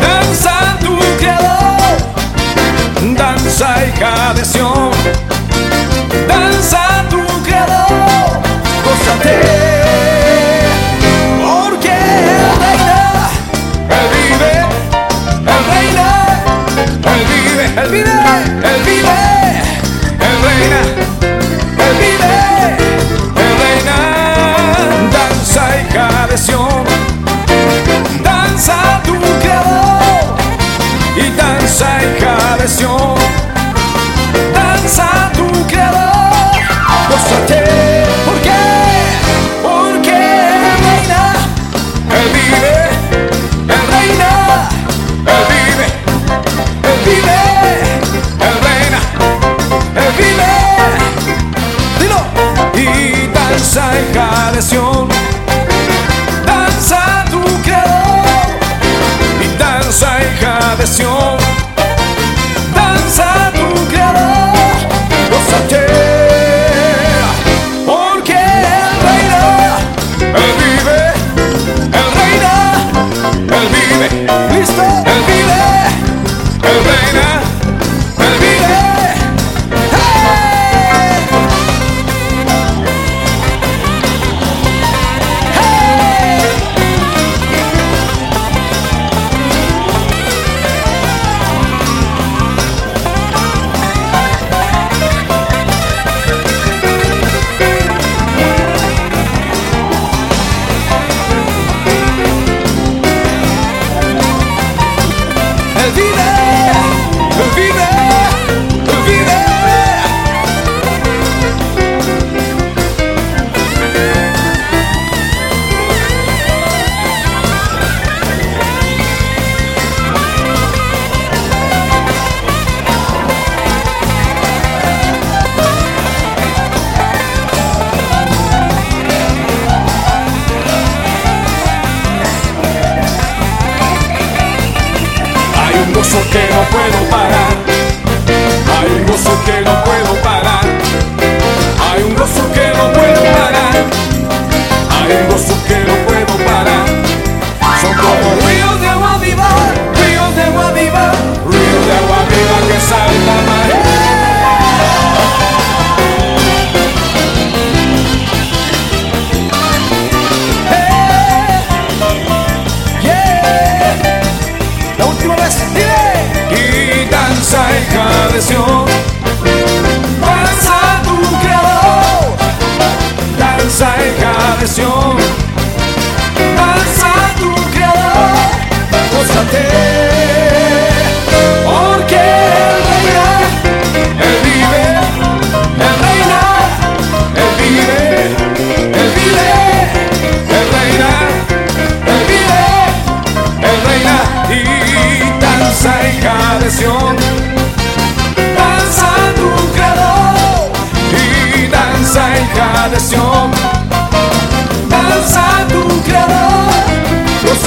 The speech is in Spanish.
Danza tu creador, danza y cadesión. Danza tu creador, gózate. ¿Listo? El vive, el reina. gozo que no puedo parar. Hay un gozo que no puedo parar. Hay un gozo que no puedo parar. Hay un gozo que no puedo parar. Son como hija de Sion. Danza tu creador, los